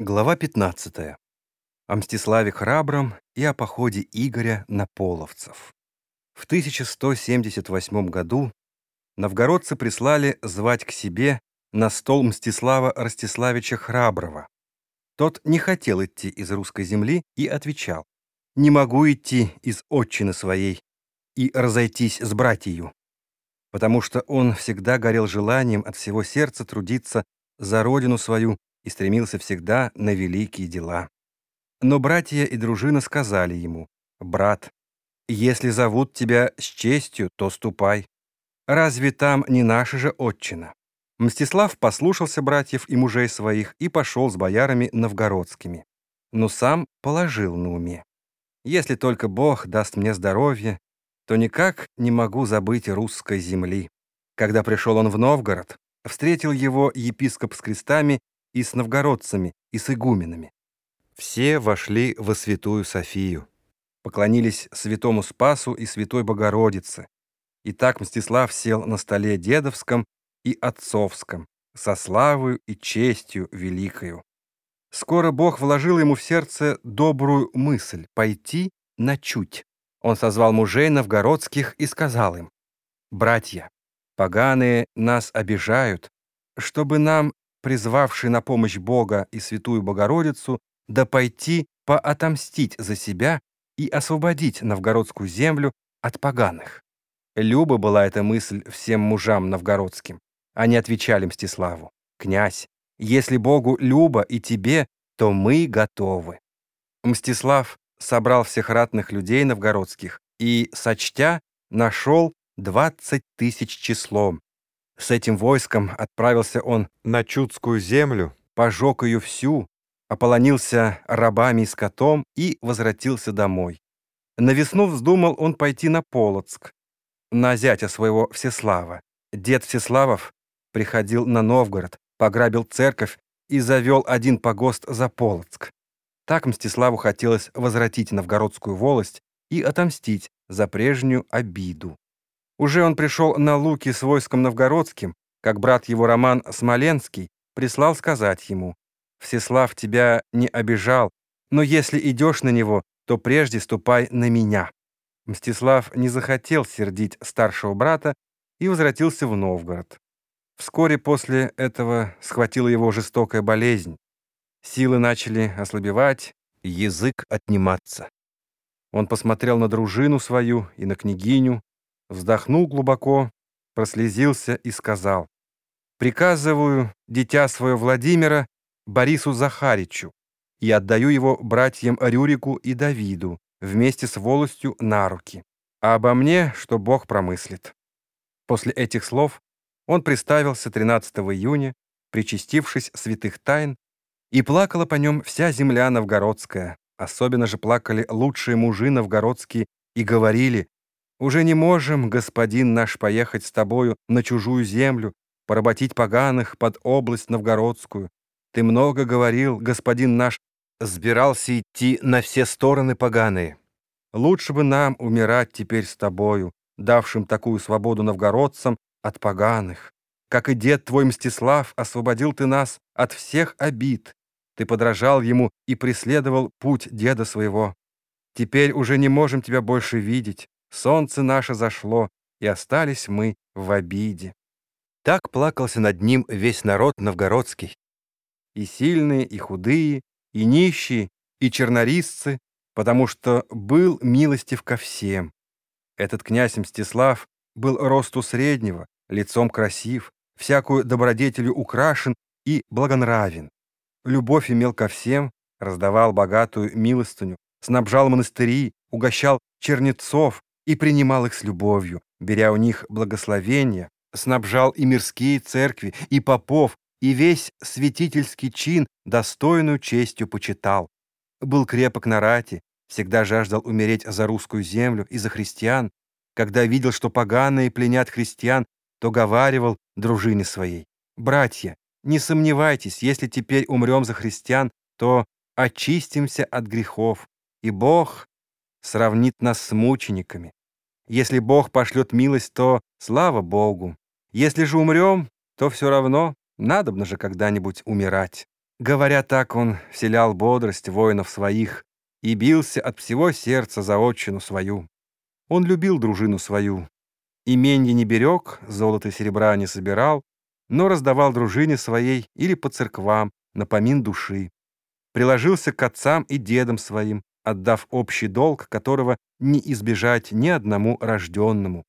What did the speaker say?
Глава 15. О Мстиславе Храбром и о походе Игоря на половцев. В 1178 году новгородцы прислали звать к себе на стол Мстислава Ростиславича Храброго. Тот не хотел идти из русской земли и отвечал, «Не могу идти из отчины своей и разойтись с братью, потому что он всегда горел желанием от всего сердца трудиться за родину свою и стремился всегда на великие дела. Но братья и дружина сказали ему, «Брат, если зовут тебя с честью, то ступай. Разве там не наша же отчина?» Мстислав послушался братьев и мужей своих и пошел с боярами новгородскими. Но сам положил на уме. «Если только Бог даст мне здоровье, то никак не могу забыть русской земли». Когда пришел он в Новгород, встретил его епископ с крестами и с новгородцами, и с игуменами. Все вошли во святую Софию, поклонились святому Спасу и святой Богородице. И так Мстислав сел на столе дедовском и отцовском, со славою и честью великою. Скоро Бог вложил ему в сердце добрую мысль — пойти на чуть. Он созвал мужей новгородских и сказал им, «Братья, поганые нас обижают, чтобы нам призвавший на помощь Бога и Святую Богородицу, да пойти поотомстить за себя и освободить новгородскую землю от поганых. Люба была эта мысль всем мужам новгородским. Они отвечали Мстиславу, «Князь, если Богу Люба и тебе, то мы готовы». Мстислав собрал всех ратных людей новгородских и, сочтя, нашел двадцать тысяч числом, с этим войском отправился он на Чудскую землю, пожег ее всю, ополонился рабами и скотом и возвратился домой. На весну вздумал он пойти на Полоцк, на зятя своего Всеслава. Дед Всеславов приходил на Новгород, пограбил церковь и завел один погост за Полоцк. Так Мстиславу хотелось возвратить новгородскую волость и отомстить за прежнюю обиду. Уже он пришел на Луки с войском новгородским, как брат его Роман Смоленский прислал сказать ему, «Всеслав тебя не обижал, но если идешь на него, то прежде ступай на меня». Мстислав не захотел сердить старшего брата и возвратился в Новгород. Вскоре после этого схватила его жестокая болезнь. Силы начали ослабевать, язык отниматься. Он посмотрел на дружину свою и на княгиню, вздохнул глубоко, прослезился и сказал, «Приказываю дитя свое Владимира Борису Захаричу и отдаю его братьям Рюрику и Давиду вместе с волостью на руки, а обо мне, что Бог промыслит». После этих слов он приставился 13 июня, причастившись святых тайн, и плакала по нем вся земля новгородская, особенно же плакали лучшие мужи новгородские и говорили, уже не можем, господин наш, поехать с тобою на чужую землю, поработить поганых под область новгородскую. Ты много говорил, господин наш, сбирался идти на все стороны поганые. Лучше бы нам умирать теперь с тобою, давшим такую свободу новгородцам от поганых. Как и дед твой Мстислав, освободил ты нас от всех обид. Ты подражал ему и преследовал путь деда своего. Теперь уже не можем тебя больше видеть. Солнце наше зашло, и остались мы в обиде. Так плакался над ним весь народ новгородский. И сильные, и худые, и нищие, и чернорисцы, потому что был милостив ко всем. Этот князь Мстислав был росту среднего, лицом красив, всякую добродетелю украшен и благонравен. Любовь имел ко всем, раздавал богатую милостыню, снабжал монастыри, угощал чернецов, и принимал их с любовью, беря у них благословения, снабжал и мирские церкви, и попов, и весь святительский чин достойную честью почитал. Был крепок на рате, всегда жаждал умереть за русскую землю и за христиан. Когда видел, что поганые пленят христиан, то говаривал дружине своей, «Братья, не сомневайтесь, если теперь умрем за христиан, то очистимся от грехов, и Бог сравнит нас с мучениками. Если Бог пошлет милость, то слава Богу. Если же умрем, то все равно надобно же когда-нибудь умирать. Говоря так, он вселял бодрость воинов своих и бился от всего сердца за отчину свою. Он любил дружину свою. Именья не берег, золото и серебра не собирал, но раздавал дружине своей или по церквам, напомин души. Приложился к отцам и дедам своим, отдав общий долг, которого не избежать ни одному рожденному.